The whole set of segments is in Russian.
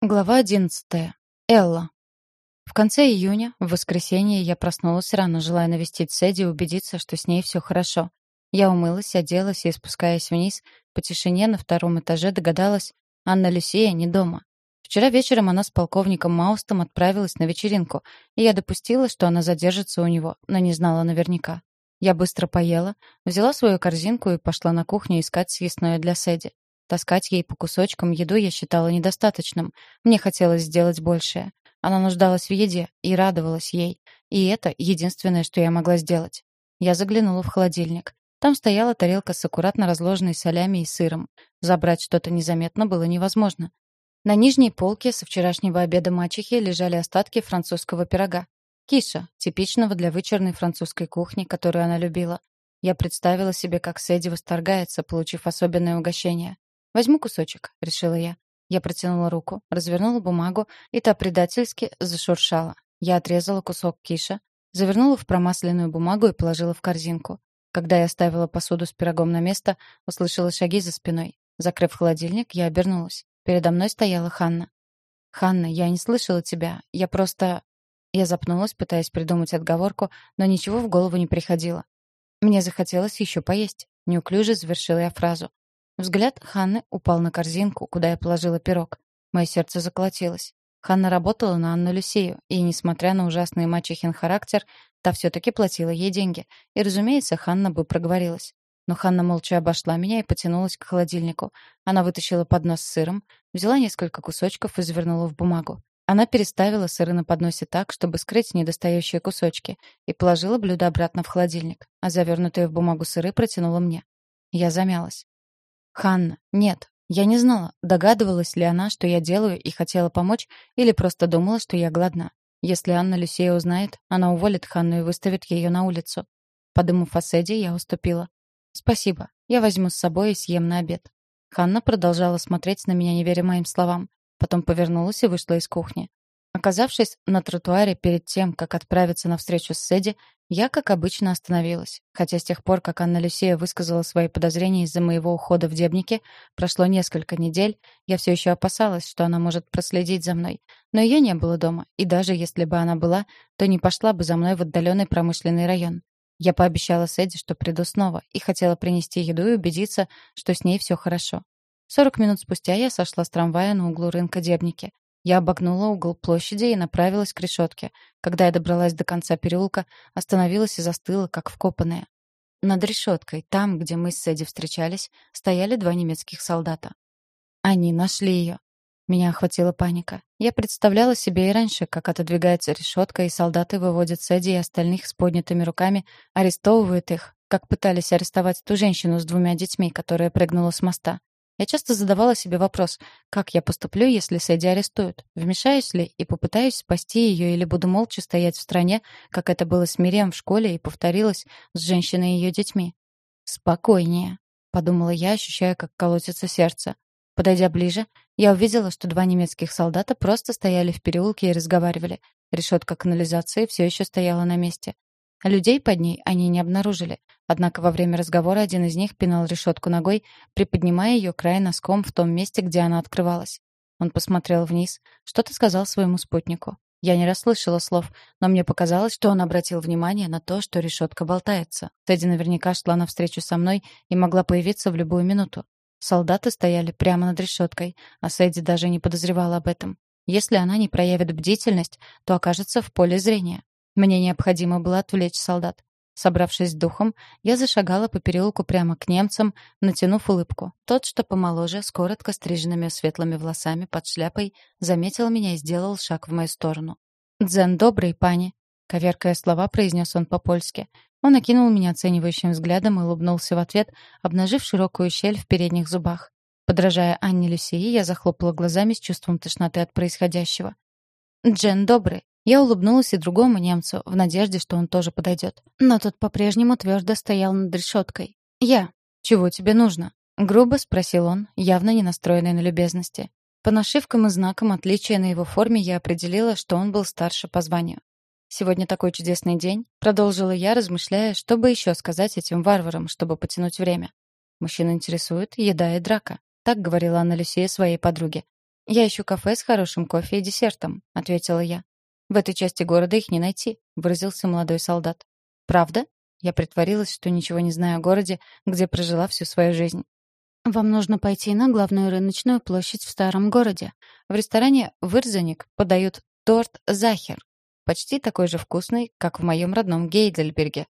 Глава одиннадцатая. Элла. В конце июня, в воскресенье, я проснулась рано, желая навестить Сэдди и убедиться, что с ней все хорошо. Я умылась, оделась и, спускаясь вниз, по тишине на втором этаже догадалась, Анна Люсия не дома. Вчера вечером она с полковником Маустом отправилась на вечеринку, и я допустила, что она задержится у него, но не знала наверняка. Я быстро поела, взяла свою корзинку и пошла на кухню искать съестное для Сэдди. Таскать ей по кусочкам еду я считала недостаточным. Мне хотелось сделать большее. Она нуждалась в еде и радовалась ей. И это единственное, что я могла сделать. Я заглянула в холодильник. Там стояла тарелка с аккуратно разложенной солями и сыром. Забрать что-то незаметно было невозможно. На нижней полке со вчерашнего обеда мачехи лежали остатки французского пирога. Киша, типичного для вычурной французской кухни, которую она любила. Я представила себе, как Сэдди восторгается, получив особенное угощение. «Возьму кусочек», — решила я. Я протянула руку, развернула бумагу, и та предательски зашуршала. Я отрезала кусок киша, завернула в промасленную бумагу и положила в корзинку. Когда я ставила посуду с пирогом на место, услышала шаги за спиной. Закрыв холодильник, я обернулась. Передо мной стояла Ханна. «Ханна, я не слышала тебя. Я просто...» Я запнулась, пытаясь придумать отговорку, но ничего в голову не приходило. Мне захотелось еще поесть. Неуклюже завершила я фразу. Взгляд Ханны упал на корзинку, куда я положила пирог. Мое сердце заколотилось. Ханна работала на Анну Люсею, и, несмотря на ужасный мачехин характер, та все-таки платила ей деньги. И, разумеется, Ханна бы проговорилась. Но Ханна молча обошла меня и потянулась к холодильнику. Она вытащила поднос с сыром, взяла несколько кусочков и завернула в бумагу. Она переставила сыры на подносе так, чтобы скрыть недостающие кусочки, и положила блюдо обратно в холодильник, а завернутые в бумагу сыры протянула мне. Я замялась. Ханна, нет. Я не знала, догадывалась ли она, что я делаю, и хотела помочь, или просто думала, что я голодна. Если Анна Люсея узнает, она уволит Ханну и выставит ее на улицу. Подумав о Сэдди, я уступила. «Спасибо. Я возьму с собой и съем на обед». Ханна продолжала смотреть на меня, не веря моим словам. Потом повернулась и вышла из кухни. Оказавшись на тротуаре перед тем, как отправиться на встречу с Сэдди, я, как обычно, остановилась. Хотя с тех пор, как Анна Люсия высказала свои подозрения из-за моего ухода в Дебнике, прошло несколько недель, я все еще опасалась, что она может проследить за мной. Но ее не было дома, и даже если бы она была, то не пошла бы за мной в отдаленный промышленный район. Я пообещала Сэдди, что приду снова, и хотела принести еду и убедиться, что с ней все хорошо. Сорок минут спустя я сошла с трамвая на углу рынка Дебники. Я обогнула угол площади и направилась к решетке. Когда я добралась до конца переулка, остановилась и застыла, как вкопанная. Над решеткой, там, где мы с Сэдди встречались, стояли два немецких солдата. Они нашли ее. Меня охватила паника. Я представляла себе и раньше, как отодвигается решетка, и солдаты выводят Сэдди и остальных с поднятыми руками, арестовывают их, как пытались арестовать ту женщину с двумя детьми, которая прыгнула с моста. Я часто задавала себе вопрос, как я поступлю, если Сэдди арестуют? Вмешаюсь ли и попытаюсь спасти ее, или буду молча стоять в стране, как это было с Мирием в школе и повторилось с женщиной и ее детьми? «Спокойнее», — подумала я, ощущая, как колотится сердце. Подойдя ближе, я увидела, что два немецких солдата просто стояли в переулке и разговаривали. Решетка канализации все еще стояла на месте. Людей под ней они не обнаружили. Однако во время разговора один из них пинал решетку ногой, приподнимая ее край носком в том месте, где она открывалась. Он посмотрел вниз, что-то сказал своему спутнику. Я не расслышала слов, но мне показалось, что он обратил внимание на то, что решетка болтается. Тедди наверняка шла навстречу со мной и могла появиться в любую минуту. Солдаты стояли прямо над решеткой, а Сэдди даже не подозревала об этом. Если она не проявит бдительность, то окажется в поле зрения. Мне необходимо было отвлечь солдат. Собравшись духом, я зашагала по переулку прямо к немцам, натянув улыбку. Тот, что помоложе, с коротко стриженными светлыми волосами под шляпой, заметил меня и сделал шаг в мою сторону. «Дзен добрый, пани!» — коверкая слова, произнес он по-польски. Он окинул меня оценивающим взглядом и улыбнулся в ответ, обнажив широкую щель в передних зубах. Подражая Анне Люсии, я захлопала глазами с чувством тошноты от происходящего. «Джен добрый!» Я улыбнулась и другому немцу, в надежде, что он тоже подойдет. Но тот по-прежнему твердо стоял над решеткой. «Я. Чего тебе нужно?» Грубо спросил он, явно не настроенный на любезности. По нашивкам и знакам отличия на его форме я определила, что он был старше по званию. «Сегодня такой чудесный день», — продолжила я, размышляя, что бы еще сказать этим варварам, чтобы потянуть время. «Мужчин интересует еда и драка», — так говорила Анна Люсия своей подруге. «Я ищу кафе с хорошим кофе и десертом», — ответила я. «В этой части города их не найти», — выразился молодой солдат. «Правда?» Я притворилась, что ничего не знаю о городе, где прожила всю свою жизнь. «Вам нужно пойти на главную рыночную площадь в старом городе. В ресторане «Вырзаник» подают торт «Захер», почти такой же вкусный, как в моем родном Гейдельберге.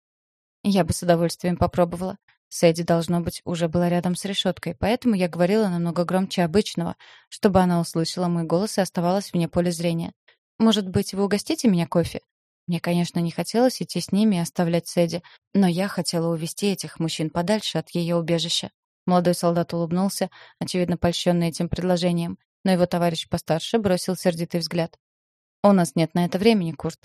Я бы с удовольствием попробовала. Сэдди, должно быть, уже была рядом с решеткой, поэтому я говорила намного громче обычного, чтобы она услышала мой голос и оставалась вне поля зрения. «Может быть, вы угостите меня кофе?» Мне, конечно, не хотелось идти с ними и оставлять Сэдди, но я хотела увести этих мужчин подальше от ее убежища. Молодой солдат улыбнулся, очевидно польщенный этим предложением, но его товарищ постарше бросил сердитый взгляд. «У нас нет на это времени, Курт».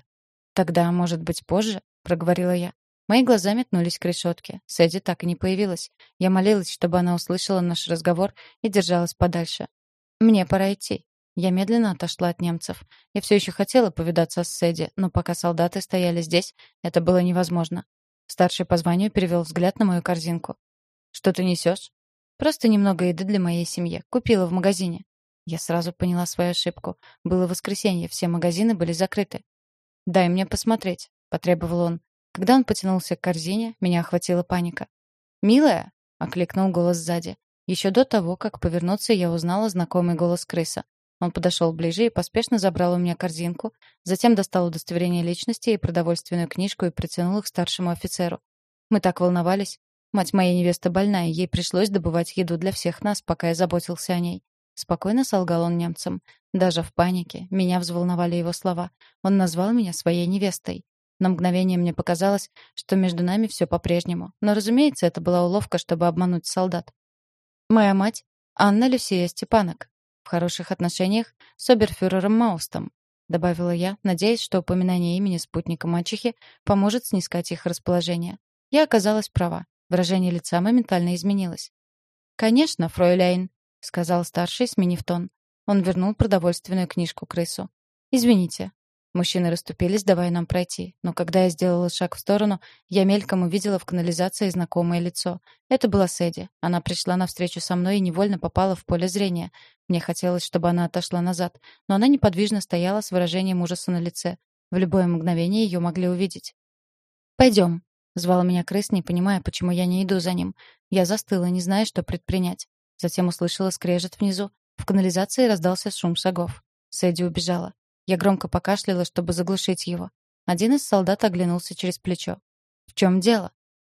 «Тогда, может быть, позже?» — проговорила я. Мои глаза метнулись к решетке. Сэдди так и не появилась. Я молилась, чтобы она услышала наш разговор и держалась подальше. «Мне пора идти». Я медленно отошла от немцев. Я все еще хотела повидаться с Сэдди, но пока солдаты стояли здесь, это было невозможно. Старший по званию перевел взгляд на мою корзинку. «Что ты несешь?» «Просто немного еды для моей семьи. Купила в магазине». Я сразу поняла свою ошибку. Было воскресенье, все магазины были закрыты. «Дай мне посмотреть», — потребовал он. Когда он потянулся к корзине, меня охватила паника. «Милая!» — окликнул голос сзади. Еще до того, как повернуться, я узнала знакомый голос крыса. Он подошел ближе и поспешно забрал у меня корзинку, затем достал удостоверение личности и продовольственную книжку и протянул их старшему офицеру. Мы так волновались. Мать моей невесты больная, ей пришлось добывать еду для всех нас, пока я заботился о ней. Спокойно солгал он немцам. Даже в панике меня взволновали его слова. Он назвал меня своей невестой. На мгновение мне показалось, что между нами все по-прежнему. Но, разумеется, это была уловка, чтобы обмануть солдат. Моя мать — Анна Люсия Степанок в хороших отношениях с оберфюрером Маустом», — добавила я, надеясь, что упоминание имени спутника мачехи поможет снискать их расположение. Я оказалась права. Выражение лица моментально изменилось. «Конечно, фройляйн», — сказал старший, сменив тон. Он вернул продовольственную книжку крысу. «Извините, Мужчины расступились, давая нам пройти. Но когда я сделала шаг в сторону, я мельком увидела в канализации знакомое лицо. Это была Сэдди. Она пришла навстречу со мной и невольно попала в поле зрения. Мне хотелось, чтобы она отошла назад, но она неподвижно стояла с выражением ужаса на лице. В любое мгновение ее могли увидеть. «Пойдем», — звала меня крыс, не понимая, почему я не иду за ним. Я застыла, не зная, что предпринять. Затем услышала скрежет внизу. В канализации раздался шум шагов. Сэдди убежала. Я громко покашляла, чтобы заглушить его. Один из солдат оглянулся через плечо. «В чем дело?»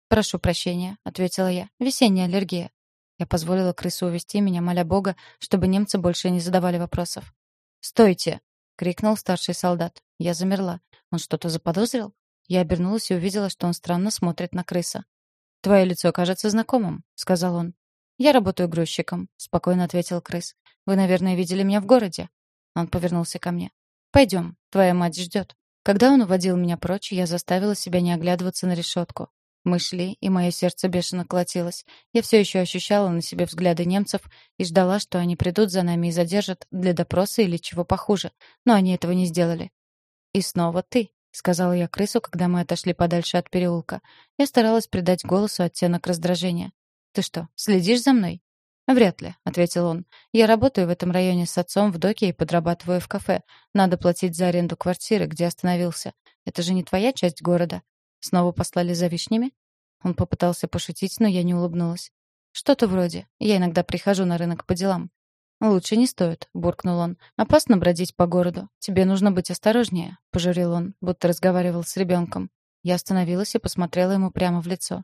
«Прошу прощения», — ответила я. «Весенняя аллергия». Я позволила крысу увести меня, моля Бога, чтобы немцы больше не задавали вопросов. «Стойте!» — крикнул старший солдат. Я замерла. Он что-то заподозрил? Я обернулась и увидела, что он странно смотрит на крыса. «Твое лицо кажется знакомым», — сказал он. «Я работаю грузчиком», — спокойно ответил крыс. «Вы, наверное, видели меня в городе?» Он повернулся ко мне. Пойдем, твоя мать ждет. Когда он уводил меня прочь, я заставила себя не оглядываться на решетку. Мы шли, и мое сердце бешено колотилось. Я все еще ощущала на себе взгляды немцев и ждала, что они придут за нами и задержат для допроса или чего похуже. Но они этого не сделали. «И снова ты», — сказала я крысу, когда мы отошли подальше от переулка. Я старалась придать голосу оттенок раздражения. «Ты что, следишь за мной?» «Вряд ли», — ответил он. «Я работаю в этом районе с отцом в доке и подрабатываю в кафе. Надо платить за аренду квартиры, где остановился. Это же не твоя часть города. Снова послали за вишнями?» Он попытался пошутить, но я не улыбнулась. «Что-то вроде. Я иногда прихожу на рынок по делам». «Лучше не стоит», — буркнул он. «Опасно бродить по городу. Тебе нужно быть осторожнее», — пожурил он, будто разговаривал с ребенком. Я остановилась и посмотрела ему прямо в лицо.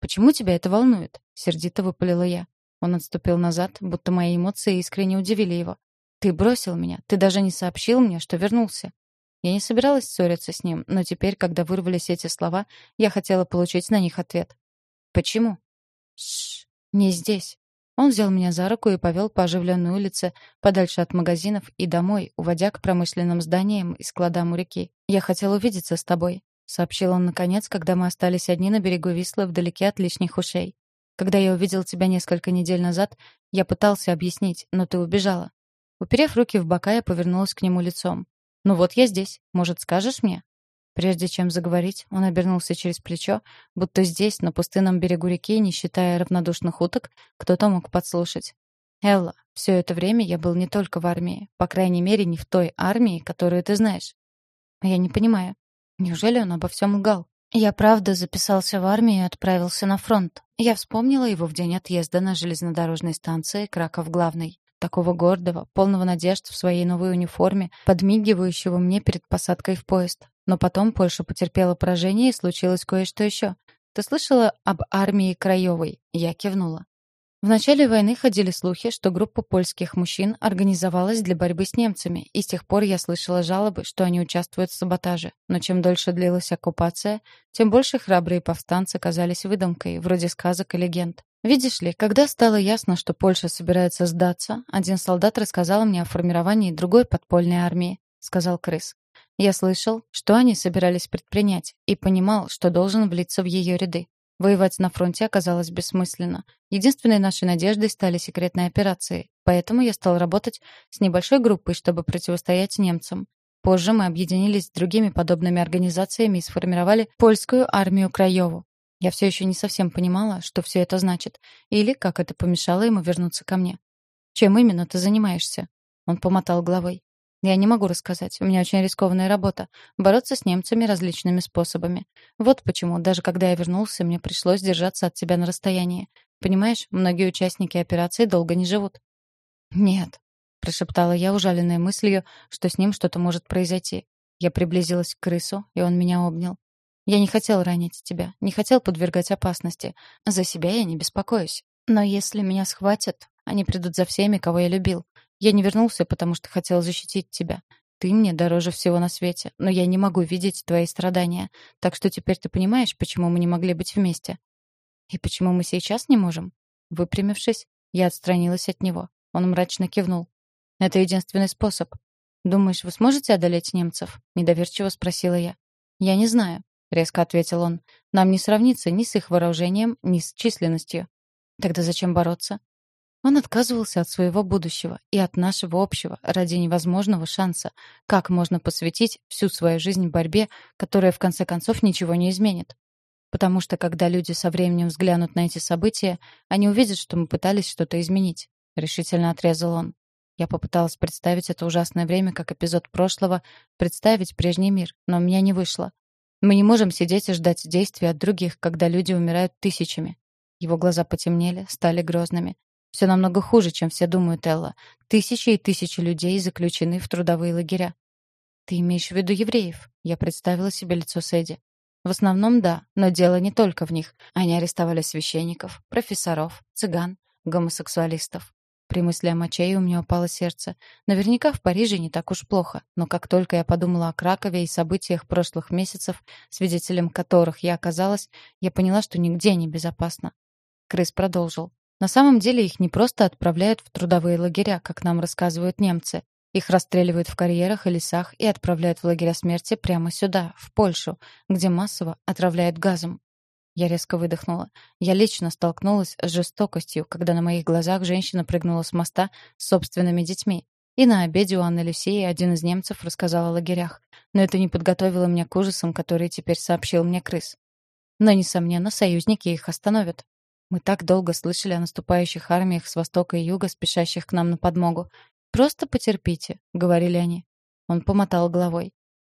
«Почему тебя это волнует?» — сердито выпалила я. Он отступил назад, будто мои эмоции искренне удивили его. «Ты бросил меня. Ты даже не сообщил мне, что вернулся». Я не собиралась ссориться с ним, но теперь, когда вырвались эти слова, я хотела получить на них ответ. «Почему?» «Шш, не здесь». Он взял меня за руку и повел по оживленной улице, подальше от магазинов и домой, уводя к промышленным зданиям и складам у реки. «Я хотел увидеться с тобой», — сообщил он наконец, когда мы остались одни на берегу Вислы вдалеке от лишних ушей. Когда я увидел тебя несколько недель назад, я пытался объяснить, но ты убежала. Уперев руки в бока, я повернулась к нему лицом. «Ну вот я здесь. Может, скажешь мне?» Прежде чем заговорить, он обернулся через плечо, будто здесь, на пустынном берегу реки, не считая равнодушных уток, кто-то мог подслушать. Элла, все это время я был не только в армии, по крайней мере, не в той армии, которую ты знаешь. Я не понимаю. Неужели он обо всем лгал? Я правда записался в армию и отправился на фронт. Я вспомнила его в день отъезда на железнодорожной станции Краков-Главный. Такого гордого, полного надежд в своей новой униформе, подмигивающего мне перед посадкой в поезд. Но потом Польша потерпела поражение и случилось кое-что еще. Ты слышала об армии Краевой? Я кивнула. В начале войны ходили слухи, что группа польских мужчин организовалась для борьбы с немцами, и с тех пор я слышала жалобы, что они участвуют в саботаже. Но чем дольше длилась оккупация, тем больше храбрые повстанцы казались выдумкой, вроде сказок и легенд. Видишь ли, когда стало ясно, что Польша собирается сдаться, один солдат рассказал мне о формировании другой подпольной армии, сказал Крыс. Я слышал, что они собирались предпринять, и понимал, что должен влиться в ее ряды. Воевать на фронте оказалось бессмысленно. Единственной нашей надеждой стали секретные операции, поэтому я стал работать с небольшой группой, чтобы противостоять немцам. Позже мы объединились с другими подобными организациями и сформировали польскую армию Краеву. Я все еще не совсем понимала, что все это значит, или как это помешало ему вернуться ко мне. «Чем именно ты занимаешься?» Он помотал головой. Я не могу рассказать. У меня очень рискованная работа. Бороться с немцами различными способами. Вот почему, даже когда я вернулся, мне пришлось держаться от тебя на расстоянии. Понимаешь, многие участники операции долго не живут. «Нет», — прошептала я, ужаленная мыслью, что с ним что-то может произойти. Я приблизилась к крысу, и он меня обнял. «Я не хотел ранить тебя, не хотел подвергать опасности. За себя я не беспокоюсь. Но если меня схватят, они придут за всеми, кого я любил. Я не вернулся, потому что хотел защитить тебя. Ты мне дороже всего на свете, но я не могу видеть твои страдания. Так что теперь ты понимаешь, почему мы не могли быть вместе. И почему мы сейчас не можем? Выпрямившись, я отстранилась от него. Он мрачно кивнул. Это единственный способ. Думаешь, вы сможете одолеть немцев? Недоверчиво спросила я. Я не знаю, резко ответил он. Нам не сравниться ни с их вооружением, ни с численностью. Тогда зачем бороться? Он отказывался от своего будущего и от нашего общего ради невозможного шанса. Как можно посвятить всю свою жизнь борьбе, которая в конце концов ничего не изменит? Потому что когда люди со временем взглянут на эти события, они увидят, что мы пытались что-то изменить. Решительно отрезал он. Я попыталась представить это ужасное время как эпизод прошлого, представить прежний мир, но у меня не вышло. Мы не можем сидеть и ждать действий от других, когда люди умирают тысячами. Его глаза потемнели, стали грозными. Все намного хуже, чем все думают, Элла. Тысячи и тысячи людей заключены в трудовые лагеря. Ты имеешь в виду евреев? Я представила себе лицо Сэдди. В основном да, но дело не только в них. Они арестовали священников, профессоров, цыган, гомосексуалистов. При мысли о мочее у меня упало сердце. Наверняка в Париже не так уж плохо, но как только я подумала о Кракове и событиях прошлых месяцев, свидетелем которых я оказалась, я поняла, что нигде не безопасно. Крыс продолжил. На самом деле их не просто отправляют в трудовые лагеря, как нам рассказывают немцы. Их расстреливают в карьерах и лесах и отправляют в лагеря смерти прямо сюда, в Польшу, где массово отравляют газом. Я резко выдохнула. Я лично столкнулась с жестокостью, когда на моих глазах женщина прыгнула с моста с собственными детьми. И на обеде у Анны Люсии один из немцев рассказал о лагерях. Но это не подготовило меня к ужасам, которые теперь сообщил мне крыс. Но, несомненно, союзники их остановят. Мы так долго слышали о наступающих армиях с востока и юга, спешащих к нам на подмогу. «Просто потерпите», — говорили они. Он помотал головой.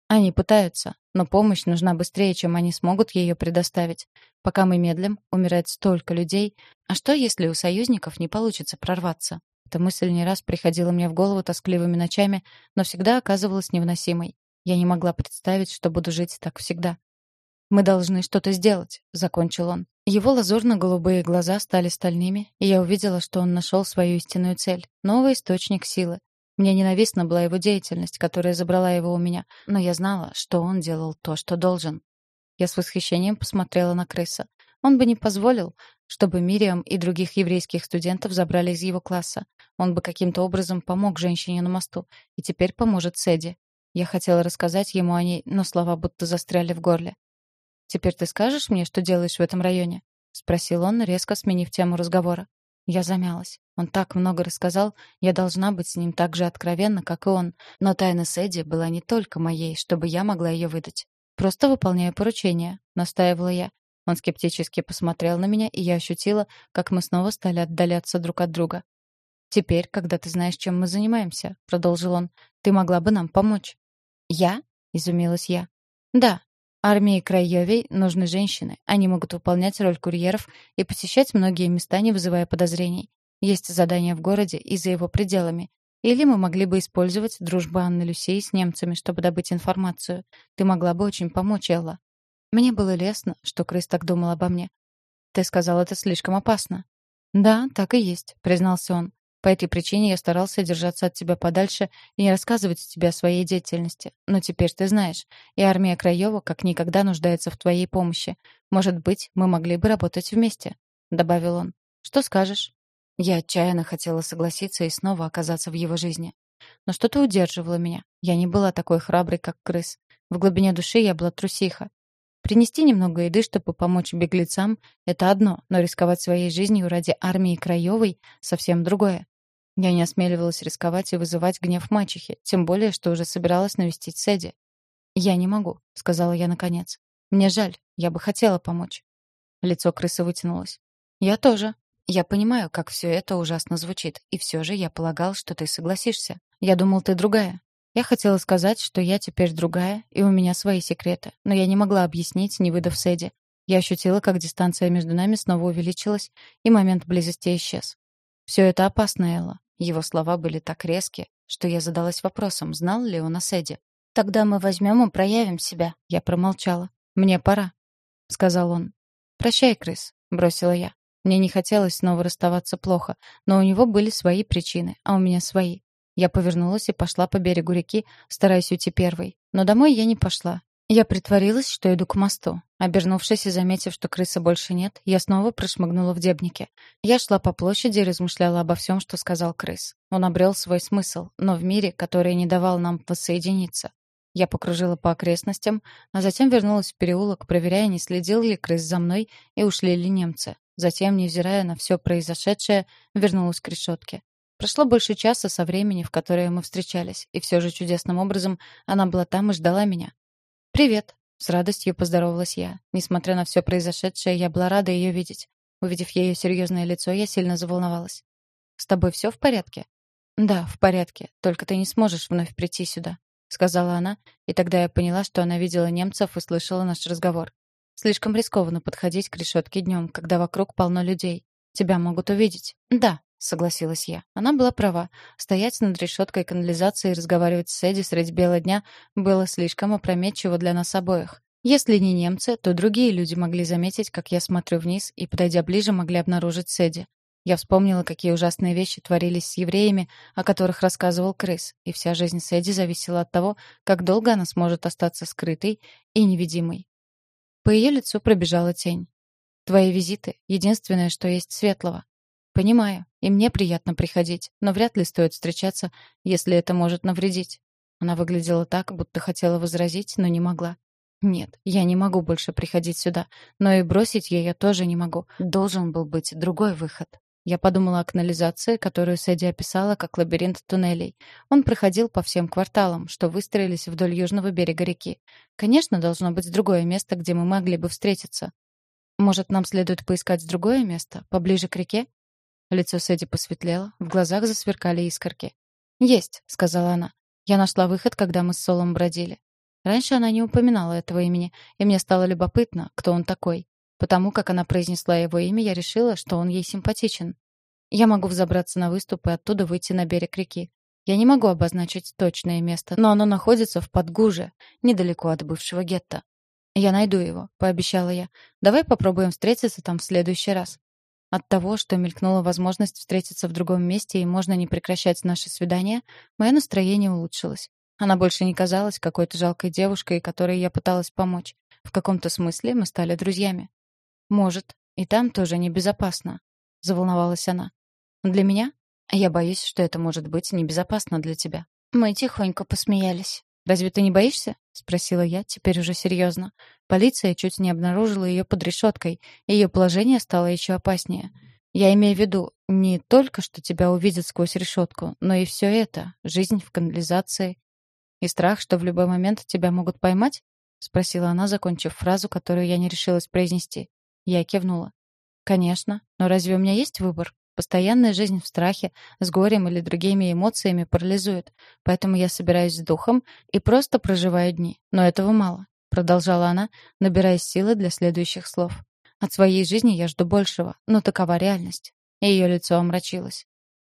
«Они пытаются, но помощь нужна быстрее, чем они смогут ее предоставить. Пока мы медлим, умирает столько людей. А что, если у союзников не получится прорваться?» Эта мысль не раз приходила мне в голову тоскливыми ночами, но всегда оказывалась невыносимой. Я не могла представить, что буду жить так всегда. «Мы должны что-то сделать», — закончил он. Его лазурно-голубые глаза стали стальными, и я увидела, что он нашел свою истинную цель — новый источник силы. Мне ненавистна была его деятельность, которая забрала его у меня, но я знала, что он делал то, что должен. Я с восхищением посмотрела на крыса. Он бы не позволил, чтобы Мириам и других еврейских студентов забрали из его класса. Он бы каким-то образом помог женщине на мосту, и теперь поможет Сэдди. Я хотела рассказать ему о ней, но слова будто застряли в горле. «Теперь ты скажешь мне, что делаешь в этом районе?» — спросил он, резко сменив тему разговора. Я замялась. Он так много рассказал, я должна быть с ним так же откровенна, как и он. Но тайна Сэдди была не только моей, чтобы я могла ее выдать. «Просто выполняю поручение», — настаивала я. Он скептически посмотрел на меня, и я ощутила, как мы снова стали отдаляться друг от друга. «Теперь, когда ты знаешь, чем мы занимаемся», — продолжил он, — «ты могла бы нам помочь». «Я?» — изумилась я. «Да. Армии Крайовей нужны женщины. Они могут выполнять роль курьеров и посещать многие места, не вызывая подозрений. Есть задания в городе и за его пределами. Или мы могли бы использовать дружбу Анны Люсей с немцами, чтобы добыть информацию. Ты могла бы очень помочь, Элла. Мне было лестно, что Крыс так думал обо мне. Ты сказал, это слишком опасно. Да, так и есть, признался он. По этой причине я старался держаться от тебя подальше и не рассказывать тебе о своей деятельности. Но теперь ты знаешь, и армия Краева как никогда нуждается в твоей помощи. Может быть, мы могли бы работать вместе», — добавил он. «Что скажешь?» Я отчаянно хотела согласиться и снова оказаться в его жизни. Но что-то удерживало меня. Я не была такой храброй, как крыс. В глубине души я была трусиха. Принести немного еды, чтобы помочь беглецам — это одно, но рисковать своей жизнью ради армии Краевой — совсем другое. Я не осмеливалась рисковать и вызывать гнев мачехи, тем более, что уже собиралась навестить Сэдди. «Я не могу», — сказала я наконец. «Мне жаль, я бы хотела помочь». Лицо крысы вытянулось. «Я тоже», я понимаю, как все это ужасно звучит, и все же я полагал, что ты согласишься. Я думал, ты другая. Я хотела сказать, что я теперь другая, и у меня свои секреты, но я не могла объяснить, не выдав Сэдди. Я ощутила, как дистанция между нами снова увеличилась, и момент близости исчез. Все это опасно, Элла. Его слова были так резкие, что я задалась вопросом, знал ли он о Сэдди. «Тогда мы возьмем и проявим себя». Я промолчала. «Мне пора», — сказал он. «Прощай, крыс», — бросила я. Мне не хотелось снова расставаться плохо, но у него были свои причины, а у меня свои. Я повернулась и пошла по берегу реки, стараясь уйти первой. Но домой я не пошла. Я притворилась, что иду к мосту. Обернувшись и заметив, что крысы больше нет, я снова прошмыгнула в дебнике. Я шла по площади и размышляла обо всем, что сказал крыс. Он обрел свой смысл, но в мире, который не давал нам воссоединиться. Я покружила по окрестностям, а затем вернулась в переулок, проверяя, не следил ли крыс за мной и ушли ли немцы. Затем, невзирая на все произошедшее, вернулась к решетке. Прошло больше часа со времени, в которое мы встречались, и все же чудесным образом она была там и ждала меня. «Привет!» — с радостью поздоровалась я. Несмотря на все произошедшее, я была рада ее видеть. Увидев ее серьезное лицо, я сильно заволновалась. «С тобой все в порядке?» «Да, в порядке. Только ты не сможешь вновь прийти сюда», — сказала она, и тогда я поняла, что она видела немцев и слышала наш разговор. Слишком рискованно подходить к решетке днем, когда вокруг полно людей. Тебя могут увидеть. Да, согласилась я. Она была права. Стоять над решеткой канализации и разговаривать с Эдди средь бела дня было слишком опрометчиво для нас обоих. Если не немцы, то другие люди могли заметить, как я смотрю вниз, и, подойдя ближе, могли обнаружить Сэдди. Я вспомнила, какие ужасные вещи творились с евреями, о которых рассказывал Крыс, и вся жизнь Сэдди зависела от того, как долго она сможет остаться скрытой и невидимой. По ее лицу пробежала тень. «Твои визиты — единственное, что есть светлого». «Понимаю, и мне приятно приходить, но вряд ли стоит встречаться, если это может навредить». Она выглядела так, будто хотела возразить, но не могла. «Нет, я не могу больше приходить сюда, но и бросить ее тоже не могу. Должен был быть другой выход». Я подумала о канализации, которую Сэдди описала как лабиринт туннелей. Он проходил по всем кварталам, что выстроились вдоль южного берега реки. Конечно, должно быть другое место, где мы могли бы встретиться. Может, нам следует поискать другое место, поближе к реке? Лицо Сэдди посветлело, в глазах засверкали искорки. «Есть», — сказала она. «Я нашла выход, когда мы с Солом бродили». Раньше она не упоминала этого имени, и мне стало любопытно, кто он такой. Потому как она произнесла его имя, я решила, что он ей симпатичен. Я могу взобраться на выступ и оттуда выйти на берег реки. Я не могу обозначить точное место, но оно находится в Подгуже, недалеко от бывшего гетто. «Я найду его», — пообещала я. «Давай попробуем встретиться там в следующий раз». От того, что мелькнула возможность встретиться в другом месте и можно не прекращать наши свидания, мое настроение улучшилось. Она больше не казалась какой-то жалкой девушкой, которой я пыталась помочь. В каком-то смысле мы стали друзьями. «Может, и там тоже небезопасно», — заволновалась она. «Для меня? Я боюсь, что это может быть небезопасно для тебя». Мы тихонько посмеялись. «Разве ты не боишься?» — спросила я, теперь уже серьезно. Полиция чуть не обнаружила ее под решеткой, и ее положение стало еще опаснее. Я имею в виду не только, что тебя увидят сквозь решетку, но и все это — жизнь в канализации. И страх, что в любой момент тебя могут поймать? — спросила она, закончив фразу, которую я не решилась произнести. Я кивнула. «Конечно. Но разве у меня есть выбор?» Постоянная жизнь в страхе, с горем или другими эмоциями парализует. Поэтому я собираюсь с духом и просто проживаю дни. Но этого мало. Продолжала она, набирая силы для следующих слов. От своей жизни я жду большего, но такова реальность. И ее лицо омрачилось.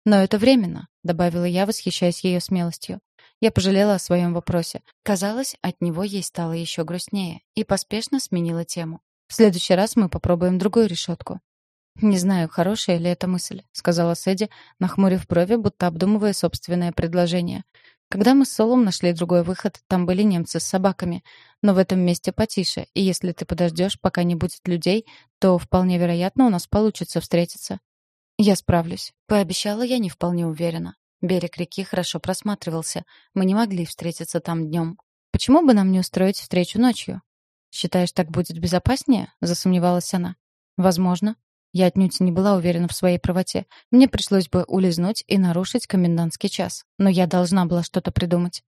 «Но это временно», — добавила я, восхищаясь ее смелостью. Я пожалела о своем вопросе. Казалось, от него ей стало еще грустнее, и поспешно сменила тему. «В следующий раз мы попробуем другую решетку». «Не знаю, хорошая ли это мысль», — сказала Сэдди, нахмурив брови, будто обдумывая собственное предложение. Когда мы с Солом нашли другой выход, там были немцы с собаками. Но в этом месте потише, и если ты подождешь, пока не будет людей, то вполне вероятно у нас получится встретиться. Я справлюсь. Пообещала я не вполне уверенно. Берег реки хорошо просматривался. Мы не могли встретиться там днем. Почему бы нам не устроить встречу ночью? Считаешь, так будет безопаснее? Засомневалась она. Возможно. Я отнюдь не была уверена в своей правоте. Мне пришлось бы улизнуть и нарушить комендантский час. Но я должна была что-то придумать.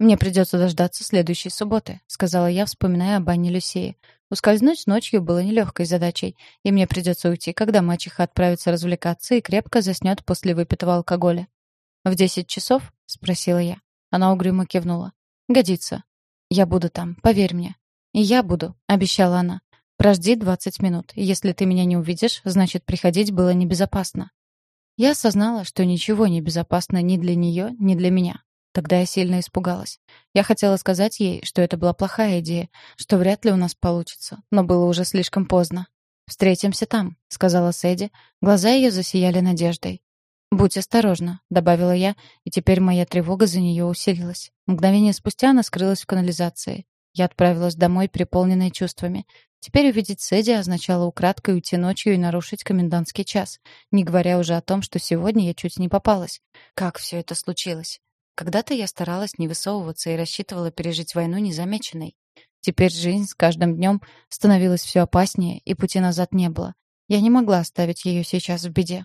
«Мне придется дождаться следующей субботы», — сказала я, вспоминая об Анне Люсии. Ускользнуть ночью было нелегкой задачей, и мне придется уйти, когда мачеха отправится развлекаться и крепко заснет после выпитого алкоголя. «В десять часов?» — спросила я. Она угрюмо кивнула. «Годится. Я буду там, поверь мне». «И я буду», — обещала она. Прожди 20 минут. Если ты меня не увидишь, значит, приходить было небезопасно. Я осознала, что ничего не безопасно ни для нее, ни для меня. Тогда я сильно испугалась. Я хотела сказать ей, что это была плохая идея, что вряд ли у нас получится, но было уже слишком поздно. «Встретимся там», — сказала Сэдди. Глаза ее засияли надеждой. «Будь осторожна», — добавила я, и теперь моя тревога за нее усилилась. Мгновение спустя она скрылась в канализации. Я отправилась домой, переполненная чувствами. Теперь увидеть Сэдди означало украдкой уйти ночью и нарушить комендантский час, не говоря уже о том, что сегодня я чуть не попалась. Как все это случилось? Когда-то я старалась не высовываться и рассчитывала пережить войну незамеченной. Теперь жизнь с каждым днем становилась все опаснее, и пути назад не было. Я не могла оставить ее сейчас в беде.